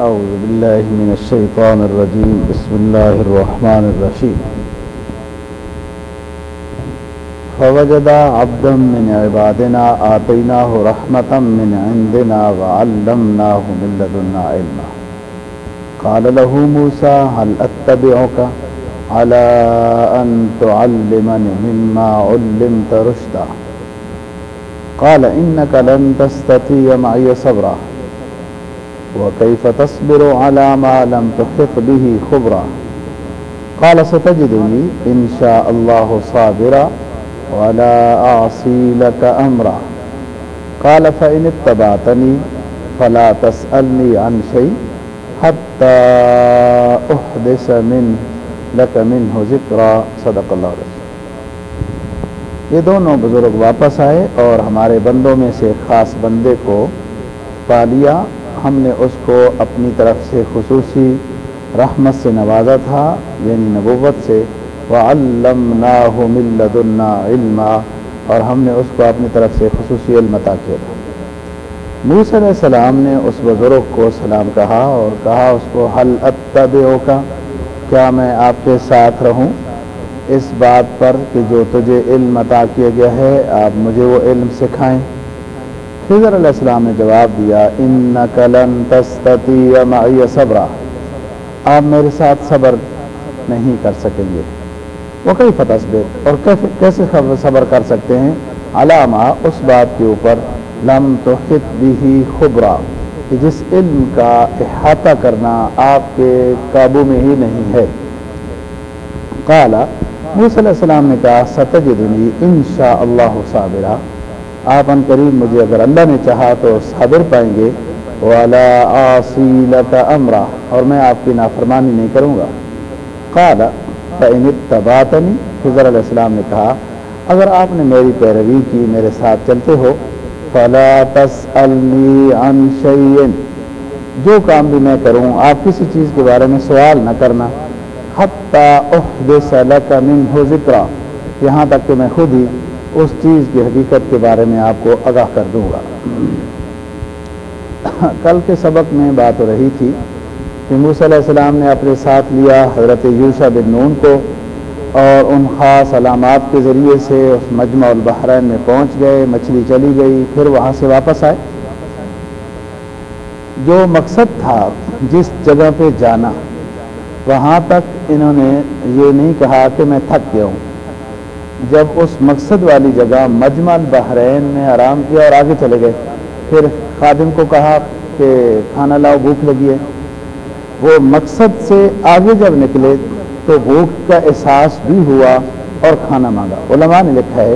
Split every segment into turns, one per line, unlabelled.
أعوذ بالله من الشيطان الرجيم. بسم الله الرحمن الرحيم. فوجد عبدا من عبادنا، آتيناه رحمة من عندنا وعلمناه من لدنا علما. قال له موسى، هل أتبعك على أن تعلمني مما علمت رشدا؟ قال إنك لن تستطيع معي صبرا وكيف تصبر على ما لم تحط به خبرا قال ستجدني إن شاء الله صابرا ولا أعصي لك أمرا قال فإن اتبعتني فلا تسألني عن شيء حتى أحدث من لك منه ذكرا. صدق اللہ رسول یہ دونوں بزرگ واپس آئے اور ہمارے بندوں میں سے ایک خاص بندے کو پا لیا۔ ہم نے اس کو اپنی طرف سے خصوصی رحمت سے نوازا تھا یعنی نبوت سے۔ وَعَلَّمْنَاهُ مِن لَدُنَّا عِلْمًا، اور ہم نے اس کو اپنی طرف سے خصوصی علم عطا کیا تھا۔ موسیٰ علیہ السلام نے اس بزرگ کو سلام کہا اور کہا اس کو حل اتبعو کا کیا میں آپ کے ساتھ رہوں؟ اس بات پر کہ جو تجھے علم عطا کیا گیا ہے، آپ مجھے وہ علم سکھائیں۔ خضر علیہ السلام نے جواب دیا انَََََََََََََََََََََََََََََََََََََََََََََََََََََََََََََ لن تستطيع معي صبرا. آپ میرے ساتھ صبر نہیں کر سکیں گے۔ وہ کئی فتح اور کیسے صبر کر سکتے ہیں؟ علامہ اس بات کے اوپر، لم تو بھی خبرا. کہ جس علم کا احاطہ کرنا آپ کے قابو میں ہی نہیں ہے۔ قالا موسیٰ علیہ السلام نے کہا، ستجدنی انشاء اللہ صابرہ آپ ان قریب مجھے اگر اللہ نے چاہا تو صابر پائیں گے۔ والا آصیل امرا اور میں آپ کی نافرمانی نہیں کروں گا۔ قال، فإن اتبعتنی حضر علیہ السلام نے کہا، اگر آپ نے میری پیروی کی، میرے ساتھ چلتے ہو، فلا تسألنی عن شیئن جو کام بھی میں کروں، آپ کسی چیز کے بارے میں سوال نہ کرنا۔ حتی احدث لک ذکرہ یہاں تک کہ میں خود ہی اس چیز کی حقیقت کے بارے میں آپ کو آگاہ کر دوں گا۔ کل کے سبق میں بات ہو رہی تھی کہ موسیٰ علیہ السلام نے اپنے ساتھ لیا حضرت یوسا بن نون کو اور ان خاص علامات کے ذریعے سے اس مجمع البحرین میں پہنچ گئے، مچھلی چلی گئی، پھر وہاں سے واپس آئے۔ جو مقصد تھا جس جگہ پہ جانا وہاں تک انہوں نے یہ نہیں کہا کہ میں تھک گیا ہوں۔ جب اس مقصد والی جگہ مجمع بحرین میں آرام کیا اور آگے چلے گئے، پھر خادم کو کہا کہ کھانا لاؤ، بھوک لگی ہے۔ وہ مقصد سے آگے جب نکلے تو بھوک کا احساس بھی ہوا اور کھانا مانگا۔ علماء نے لکھا ہے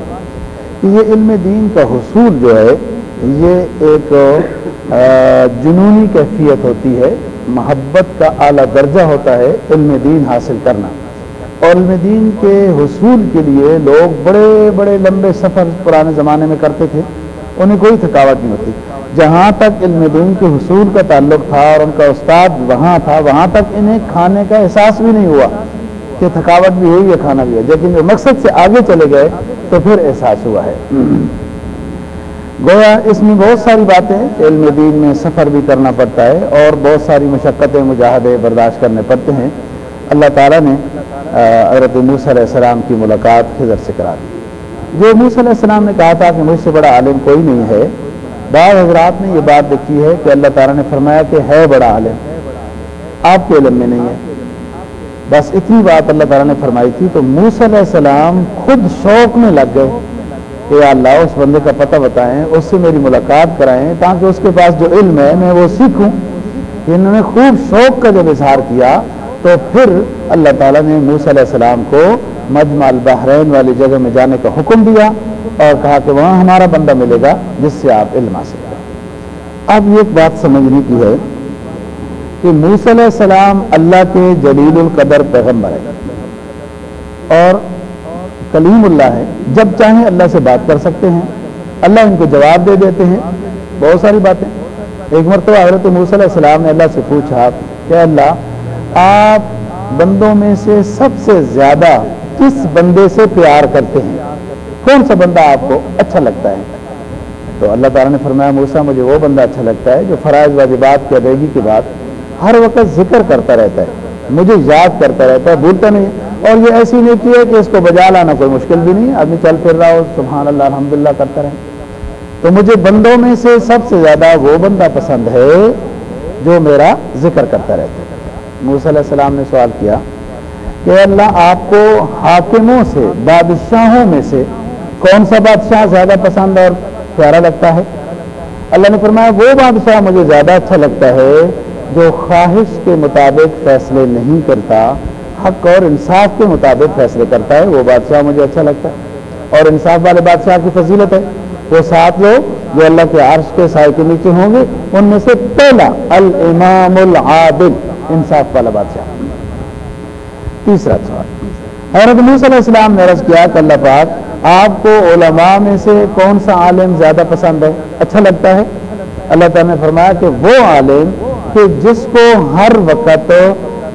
کہ یہ علم دین کا حصول جو ہے، یہ ایک جنونی کیفیت ہوتی ہے۔ محبت کا اعلیٰ درجہ ہوتا ہے علم دین حاصل کرنا۔ علم دین کے حصول کے لیے لوگ بڑے بڑے لمبے سفر پرانے زمانے میں کرتے تھے، انہیں کوئی تھکاوٹ نہیں ہوتی۔ جہاں تک علم دین کے حصول کا تعلق تھا اور ان کا استاد وہاں تھا، وہاں تک انہیں کھانے کا احساس بھی نہیں ہوا کہ تھکاوٹ بھی ہوئی یا کھانا بھی ہوا لیکن جو مقصد سے آگے چلے گئے تو پھر احساس ہوا ہے۔ گویا اس میں بہت ساری باتیں علم دین میں سفر بھی کرنا پڑتا ہے اور بہت ساری مشقتیں، مجاہدے برداشت کرنے پڑتے ہیں۔ اللہ تعالیٰ نے عرت موسیٰ علیہ السلام کی ملاقات خضر سے کرا دی۔ جو موسیٰ علیہ السلام نے کہا تھا کہ مجھ سے بڑا عالم کوئی نہیں ہے، بعض حضرات نے یہ بات دیکھی ہے کہ اللہ تعالیٰ نے فرمایا کہ ہے بڑا عالم، آپ کے علم میں نہیں ہے۔ بس اتنی بات اللہ تعالیٰ نے فرمائی تھی تو موسیٰ علیہ السلام خود شوق میں لگ گئے۔ کہ اللہ اس بندے کا پتہ بتائیں، اس سے میری ملاقات کرائیں تاکہ اس کے پاس جو علم ہے میں وہ سیکھوں۔ انہوں نے خوب شوق کا جب اظہار کیا تو پھر اللہ تعالیٰ نے موسیٰ علیہ السلام کو مجمع البحرین والی جگہ میں جانے کا حکم دیا اور کہا کہ وہاں ہمارا بندہ ملے گا جس سے آپ علم حاصل کریں۔ اب یہ ایک بات سمجھنے کی ہے کہ موسیٰ علیہ السلام اللہ کے جلیل القدر پیغمبر ہے اور کلیم اللہ ہے۔ جب چاہیں اللہ سے بات کر سکتے ہیں۔ اللہ ان کو جواب دے دیتے ہیں۔ بہت ساری باتیں۔ ایک مرتبہ حضرت موسیٰ علیہ السلام نے اللہ سے پوچھا، کہ اللہ، آپ بندوں میں سے سب سے زیادہ کس بندے سے پیار کرتے ہیں؟ کون سا بندہ آپ کو اچھا لگتا ہے؟ تو اللہ تعالیٰ نے فرمایا موسا مجھے وہ بندہ اچھا لگتا ہے جو فرائض واجبات کی ادائیگی کے بعد ہر وقت ذکر کرتا رہتا ہے۔ مجھے یاد کرتا رہتا ہے، بھولتا نہیں۔ اور یہ ایسی نہیں کی ہے کہ اس کو بجا لانا کوئی مشکل بھی نہیں آدمی چل پھر رہا ہو، سبحان اللہ الحمد للہ کرتا رہے تو مجھے بندوں میں سے سب سے زیادہ وہ بندہ پسند ہے جو میرا ذکر کرتا رہتا ہے۔ موسیٰ علیہ السلام نے سوال کیا کہ اللہ آپ کو حاکموں سے، بادشاہوں میں سے کون سا بادشاہ زیادہ پسند اور پیارا لگتا ہے؟ اللہ نے فرمایا، وہ بادشاہ مجھے زیادہ اچھا لگتا ہے جو خواہش کے مطابق فیصلے نہیں کرتا۔ حق اور انصاف کے مطابق فیصلے کرتا ہے، وہ بادشاہ مجھے اچھا لگتا ہے۔ اور انصاف والے بادشاہ کی فضیلت ہے۔ وہ سات لوگ جو اللہ کے عرش کے سائے کے نیچے ہوں گے، ان میں سے پہلا الامام العادل، انصاف والا بادشاہ۔ تیسرا سوال۔ حضرت علیہ السلام نے عرض کیا کہ اللہ پاک، آپ کو علماء میں سے کون سا عالم زیادہ پسند ہے؟ اچھا لگتا ہے؟ اللہ تعالیٰ نے فرمایا کہ وہ عالم کہ جس کو ہر وقت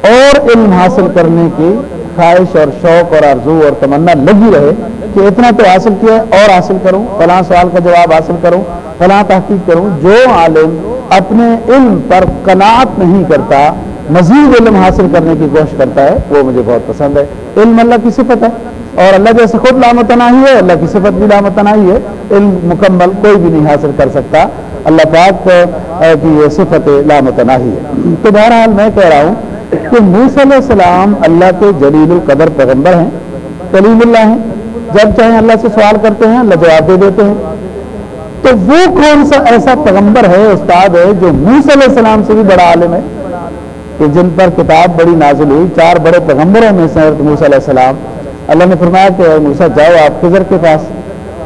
اور علم حاصل کرنے کی خواہش اور شوق اور آرزو اور تمنا لگی رہے کہ اتنا تو حاصل کیا اور حاصل کروں، فلاں سوال کا جواب حاصل کروں، فلاں تحقیق کروں، جو عالم اپنے علم پر قناعت نہیں کرتا، مزید علم حاصل کرنے کی کوشش کرتا ہے، وہ مجھے بہت پسند ہے۔ علم اللہ کی صفت ہے۔ اور اللہ جیسے خود لامتناہی ہے، اللہ کی صفت بھی لامتناہی ہے۔ علم مکمل کوئی بھی نہیں حاصل کر سکتا۔ اللہ پاک کی یہ صفت لامتناہی ہے۔ تو بہرحال میں کہہ رہا ہوں کہ موس علیہ السلام اللہ کے جلیل القدر پیغمبر ہیں کلیم اللہ ہیں۔ جب چاہیں اللہ سے سوال کرتے ہیں، اللہ جواب دے دیتے ہیں۔ تو وہ کون سا ایسا پیغمبر ہے، استاد ہے، جو موس علیہ السلام سے بھی بڑا عالم ہے؟ کہ جن پر کتاب بڑی نازل ہوئی، چار بڑے پیغمبروں میں سے موس علیہ السلام۔ اللہ نے فرمایا کہ موسا جاؤ آپ خضر کے پاس۔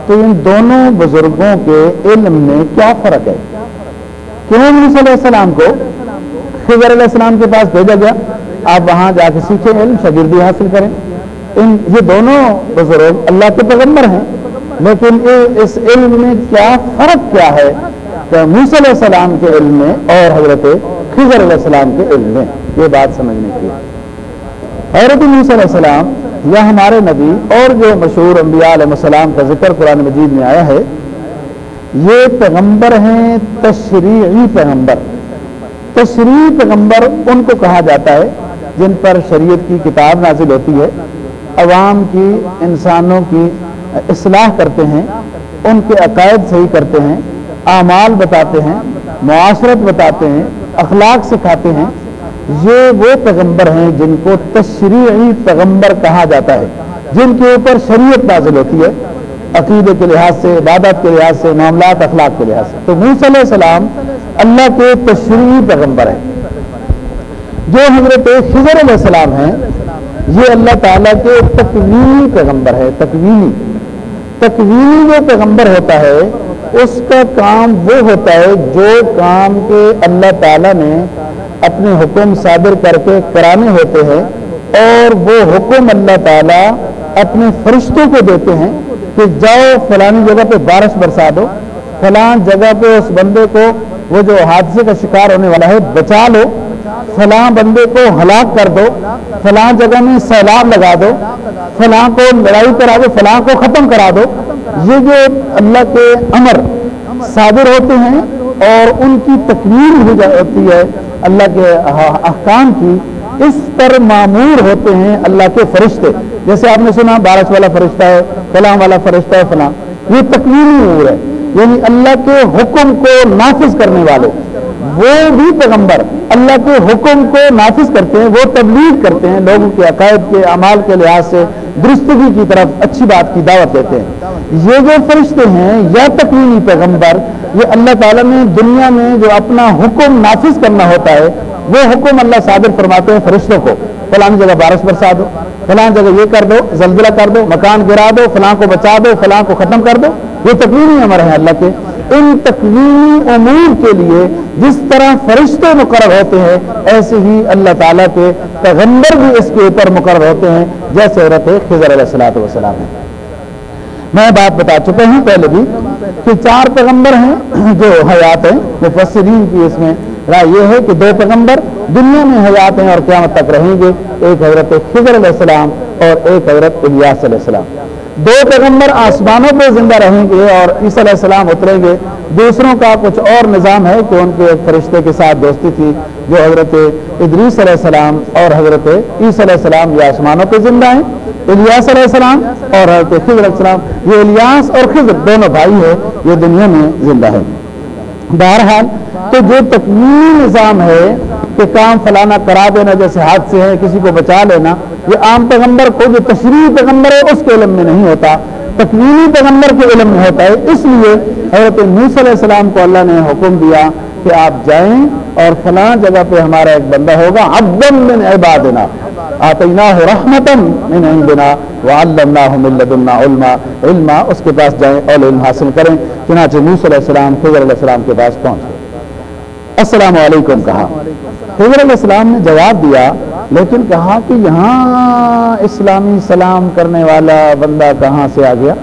تو ان دونوں بزرگوں کے علم میں کیا فرق ہے؟ کیوں موس علیہ السلام کو؟ خضر علیہ السلام کے پاس بھیجا گیا۔ آپ وہاں جا کے سیکھیں، علم شگردی حاصل کریں۔ ان، یہ دونوں بزرگ اللہ کے پیغمبر ہیں۔ لیکن اس علم میں کیا فرق کیا ہے؟ کہ موس علیہ السلام کے علم میں اور حضرت خضر علیہ السلام کے علم میں یہ بات سمجھنے کی۔ حضرت موس علیہ السلام یا ہمارے نبی اور جو مشہور انبیاء علیہ السلام کا ذکر قرآن مجید میں آیا ہے، یہ پیغمبر ہیں، تشریعی پیغمبر۔ تشریح پیغمبر ان کو کہا جاتا ہے جن پر شریعت کی کتاب نازل ہوتی ہے، عوام کی، انسانوں کی اصلاح کرتے ہیں، ان کے عقائد صحیح کرتے ہیں، اعمال بتاتے ہیں، معاشرت بتاتے ہیں، اخلاق سکھاتے ہیں۔ یہ وہ پیغمبر ہیں جن کو تشریعی پیغمبر کہا جاتا ہے، جن کے اوپر شریعت نازل ہوتی ہے، عقیدے کے لحاظ سے عبادت کے لحاظ سے، معاملات اخلاق کے لحاظ سے۔ تو موسی علیہ السلام اللہ کے تشریحی پیغمبر ہیں۔ جو حضرت خضر علیہ السلام ہیں، یہ اللہ تعالیٰ کے تکوینی پیغمبر ہے تکوینی۔ تکوینی جو پیغمبر ہوتا ہے، اس کا کام وہ ہوتا ہے جو کام کے اللہ تعالیٰ نے اپنے حکم صادر کر کے کرانے ہوتے ہیں اور وہ حکم اللہ تعالیٰ اپنے فرشتوں کو دیتے ہیں کہ جاؤ فلانی جگہ پہ بارش برسا دو۔ فلان جگہ پہ اس بندے کو وہ جو حادثے کا شکار ہونے والا ہے، بچا لو۔ فلاں بندے کو ہلاک کر دو۔ فلاں جگہ میں سیلاب لگا دو۔ فلاں کو لڑائی کرا دو۔ فلاں کو ختم کرا دو۔ یہ جو اللہ کے امر صابر ہوتے ہیں اور ان کی تکمیل ہو جاتی ہے اللہ کے احکام کی، اس پر معمور ہوتے ہیں اللہ کے فرشتے۔ جیسے آپ نے سنا، بارش والا فرشتہ ہے فلاں والا فرشتہ ہے، فلاں۔ یہ تکمیلی امور ہے۔ یعنی اللہ کے حکم کو نافذ کرنے والے وہ بھی پیغمبر اللہ کے حکم کو نافذ کرتے ہیں، وہ تبلیغ کرتے ہیں لوگوں کے عقائد کے، اعمال کے لحاظ سے، درستگی کی طرف اچھی بات کی دعوت دیتے ہیں۔ یہ جو فرشتے ہیں، یا تکوینی پیغمبر، یہ اللہ تعالیٰ نے دنیا میں جو اپنا حکم نافذ کرنا ہوتا ہے، وہ حکم اللہ صادر فرماتے ہیں فرشتوں کو۔ فلانی جگہ بارش برسا دو، فلاں جگہ یہ کر دو، زلزلہ کر دو، مکان گرا دو، فلاں کو بچا دو، فلاں کو ختم کر دو۔ یہ تکوینی امر ہیں اللہ کے۔ ان تکوینی امور کے لیے جس طرح فرشتے مقرر ہوتے ہیں، ایسے ہی اللہ تعالیٰ کے پیغمبر بھی اس کے اوپر مقرر ہوتے ہیں، جیسے عورت خضر علیہ السلاۃ وسلام ہے میں بات بتا چکا ہوں پہلے بھی کہ چار پیغمبر ہیں جو حیات ہیں، مفسرین کی اس میں رائے یہ ہے کہ دو پیغمبر دنیا میں حیات ہیں اور قیامت تک رہیں گے، ایک حضرت خضر علیہ السلام اور ایک حضرت الیاس علیہ السلام۔ دو پیغمبر آسمانوں پہ زندہ رہیں گے اور عیسی علیہ السلام اتریں گے۔ دوسروں کا کچھ اور نظام ہے کہ ان کے ایک فرشتے کے ساتھ دوستی تھی، جو حضرت ادریس علیہ السلام اور حضرت عیسی علیہ السلام یہ آسمانوں پہ زندہ ہیں۔ الیاس علیہ السلام اور حضرت خضر علیہ السلام، یہ الیاس اور خضر دونوں بھائی ہے یہ دنیا میں زندہ ہے بہرحال تو جو تکمیل نظام ہے کہ کام فلانا کرا دینا جیسے ہاتھ سے ہے کسی کو بچا لینا یہ عام پیغمبر کو جو تشریح پیغمبر ہے، اس کے علم میں نہیں ہوتا، تکمیلی پیغمبر کے علم میں ہوتا ہے۔ اس لیے حضرت موس علیہ السلام کو اللہ نے حکم دیا کہ آپ جائیں اور فلاں جگہ پہ ہمارا ایک بندہ ہوگا عبدم من عبادنا، آتیناہ رحمتم من عندنا، وعلمناہ من لدنا علما۔ علما، اس کے پاس جائیں اور علم حاصل کریں۔ چنانچہ موس علیہ السلام خضر علیہ السلام کے پاس پہنچ السلام علیکم، کہا۔ حضر علیہ السلام نے جواب دیا لیکن کہا کہ یہاں اسلامی سلام کرنے والا بندہ کہاں سے آ گیا؟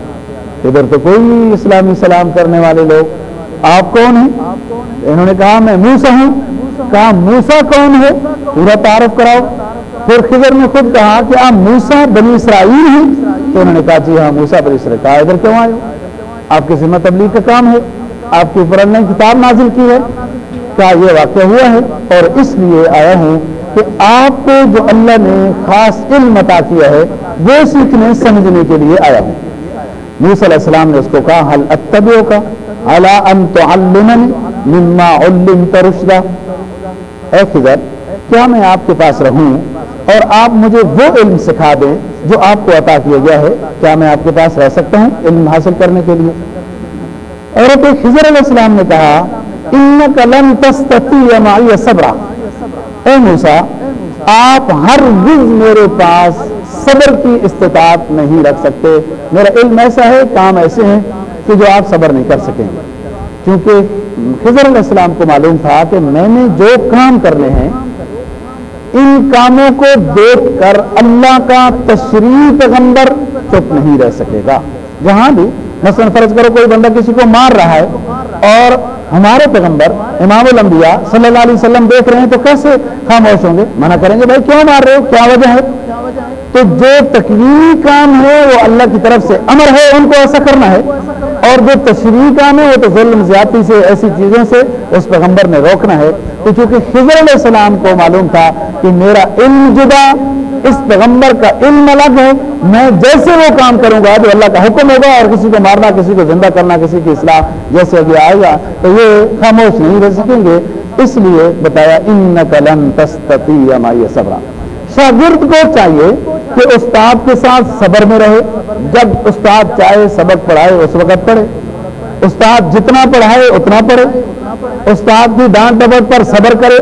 ادھر تو کوئی اسلامی سلام کرنے والے لوگ آپ کون ہیں؟ انہوں نے کہا میں موسا ہوں۔ کہا موسا کون ہے؟ پورا تعارف کراؤ۔ پھر خضر نے خود کہا کہ آپ موسا بنی اسرائیل ہیں۔ تو انہوں نے کہا جی ہاں موسا بنی اسرائیل۔ کہا ادھر کیوں آئے آپ کی ذمہ تبلیغ کا کام ہے۔ آپ کے اوپر اللہ کتاب نازل کی ہے۔ کیا یہ واقعہ ہوا ہے اور اس لیے آیا ہوں کہ آپ کو جو اللہ نے خاص علم عطا کیا ہے، وہ سیکھنے سمجھنے کے لیے آیا ہوں۔ موسیٰ علیہ السلام نے اس کو کہا حل اتبعو کا علا ان تعلمن مما علمت رشدہ اے خضر کیا میں آپ کے پاس رہوں اور آپ مجھے وہ علم سکھا دیں جو آپ کو عطا کیا گیا ہے؟ کیا میں آپ کے پاس رہ سکتا ہوں علم حاصل کرنے کے لیے؟ عورت خضر علیہ السلام نے کہا لن تستطیع معی اے موسا آپ ہر گز میرے پاس صبر کی استطاعت نہیں رکھ سکتے۔ میرا علم ایسا ہے، کام ایسے ہیں کہ جو آپ صبر نہیں کر سکیں۔ کیونکہ خضر علیہ السلام کو معلوم تھا کہ میں نے جو کام کرنے ہیں، ان کاموں کو دیکھ کر اللہ کا تشریح پیغمبر چپ نہیں رہ سکے گا۔ جہاں بھی مثلا فرض کرو کوئی بندہ کسی کو مار رہا ہے اور ہمارے پیغمبر امام الانبیاء صلی اللہ علیہ وسلم دیکھ رہے ہیں تو کیسے خاموش ہوں گے؟ منع کریں گے، بھائی، کیوں مار رہے ہو؟ کیا وجہ ہے؟ تو جو تکوینی کام ہے وہ اللہ کی طرف سے امر ہے، ان کو ایسا کرنا ہے۔ اور جو تشریح کام ہے وہ تو ظلم زیادتی سے، ایسی چیزوں سے اس پیغمبر نے روکنا ہے۔ تو چونکہ خضر علیہ السلام کو معلوم تھا کہ میرا علم جدا اس پیغمبر کا علم الگ ہے، میں جیسے وہ کام کروں گا جو اللہ کا حکم ہوگا اور کسی کو مارنا، کسی کو زندہ کرنا، کسی کی اصلاح جیسے ابھی آئے گا، تو یہ خاموش نہیں رہ سکیں گے۔ اس لیے بتایا ان قلم تستی صبر شاگرد کو چاہیے کہ استاد کے ساتھ صبر میں رہے۔ جب استاد چاہے، سبق پڑھائے، اس وقت پڑھے۔ استاد جتنا پڑھائے اتنا پڑھے۔ استاد کی ڈانٹ ڈبٹ پر صبر کرے۔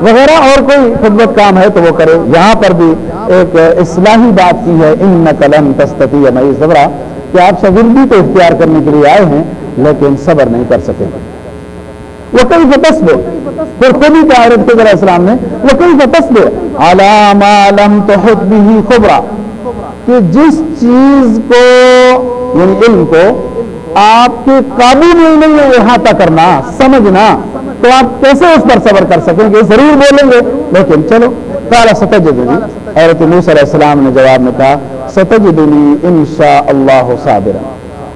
وغیرہ اور کوئی خدمت کام ہے تو وہ کرے۔ یہاں پر بھی ایک اصلاحی بات کی ہے۔ ان قلم تستتی مئی صبرا کہ آپ شگردی کو اختیار کرنے کے لیے آئے ہیں، لیکن صبر نہیں کر سکے۔ وہ کئی فتس دے پھر خود ہی عورت کے ذرا اسلام نے وہ کئی فتس دے علام عالم تو خود بھی خبرا کہ جس چیز کو یعنی علم کو آپ کے قابو میں نہیں ہے احاطہ کرنا، سمجھنا۔ تو آپ کیسے اس پر صبر کر سکیں گے؟ ضرور بولیں گے۔ لیکن چلو پہلا ستج دنی عورت موس علیہ السلام نے جواب میں کہا ستج دنی ان شاء اللہ صابر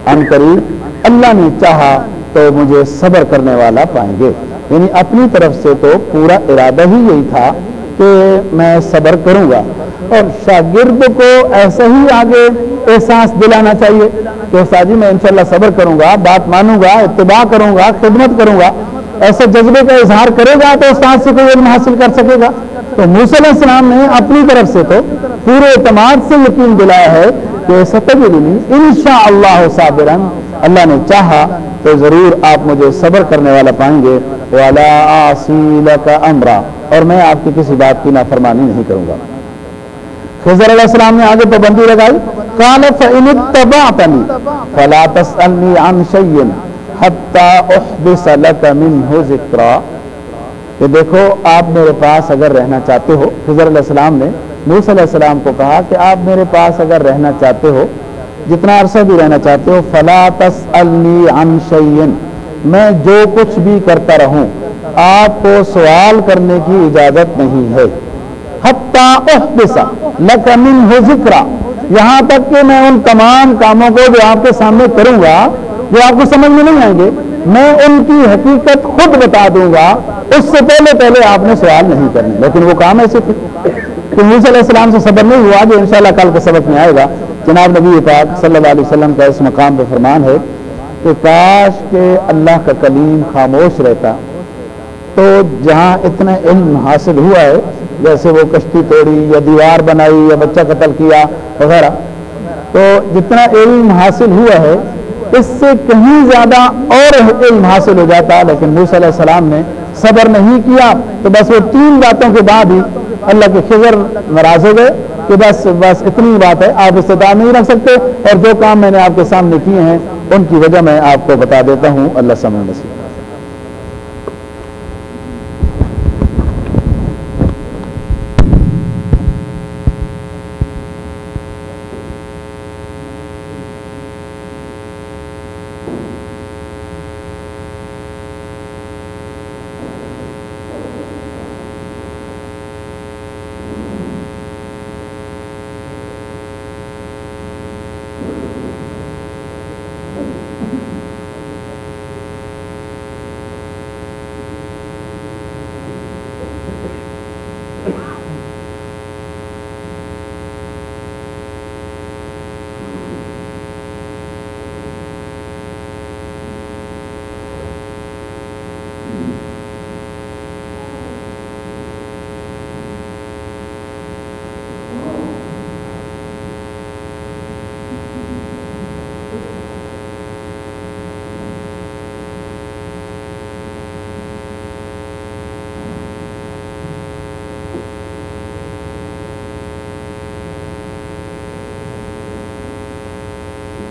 ان قریب اللہ نے چاہا تو مجھے صبر کرنے والا پائیں گے۔ یعنی اپنی طرف سے تو پورا ارادہ ہی یہی تھا کہ میں صبر کروں گا۔ اور شاگرد کو ایسا ہی آگے احساس دلانا چاہیے کہ استاد جی میں انشاءاللہ صبر کروں گا، بات مانوں گا، اتباع کروں گا، خدمت کروں گا، ایسے جذبے کا اظہار کرے گا تو استاد سے کوئی علم حاصل کر سکے گا۔ تو علیہ السلام نے اپنی طرف سے تو پورے اعتماد سے یقین دلایا ہے کہ ستب ان شاء اللہ صابرن، اللہ نے چاہا تو ضرور آپ مجھے صبر کرنے والا پائیں گے۔ والا کا امرا اور میں آپ کی کسی بات کی نافرمانی نہیں کروں گا۔ خضر علیہ السلام نے آگے پابندی لگائی کال فن فلا تسألنی عن شیئن حتی احبس لک منہ ذکرہ کہ دیکھو، آپ میرے پاس اگر رہنا چاہتے ہو خضر علیہ السلام نے موس علیہ السلام کو کہا کہ آپ میرے پاس اگر رہنا چاہتے ہو، جتنا عرصہ بھی رہنا چاہتے ہو، فلا تسألنی عن شیئن میں جو کچھ بھی کرتا رہوں، آپ کو سوال کرنے کی اجازت نہیں ہے۔ ذکر یہاں تک کہ میں ان تمام کاموں کو جو آپ کے سامنے کروں گا، جو آپ کو سمجھ میں نہیں آئیں گے، میں ان کی حقیقت خود بتا دوں گا۔ اس سے پہلے پہلے آپ نے سوال نہیں کرنے۔ لیکن وہ کام ایسے تھے۔ کہ موسیٰ علیہ السلام سے صبر نہیں ہوا جو انشاءاللہ کل کے سبق میں آئے گا۔ جناب نبی پاک صلی اللہ علیہ وسلم کا اس مقام پہ فرمان ہے کہ کاش کے اللہ کا کلیم خاموش رہتا۔ تو جہاں اتنا علم حاصل ہوا ہے جیسے وہ کشتی توڑی یا دیوار بنائی یا بچہ قتل کیا، وغیرہ۔ تو جتنا علم حاصل ہوا ہے، اس سے کہیں زیادہ اور علم حاصل ہو جاتا۔ لیکن موسیٰ علیہ السلام نے صبر نہیں کیا، تو بس وہ تین باتوں کے بعد ہی اللہ کے خضر ناراض ہو گئے کہ بس بس اتنی بات ہے، آپ استطاع نہیں رکھ سکتے۔ اور جو کام میں نے آپ کے سامنے کیے ہیں، ان کی وجہ میں آپ کو بتا دیتا ہوں۔ اللہ سمجھ نصیب۔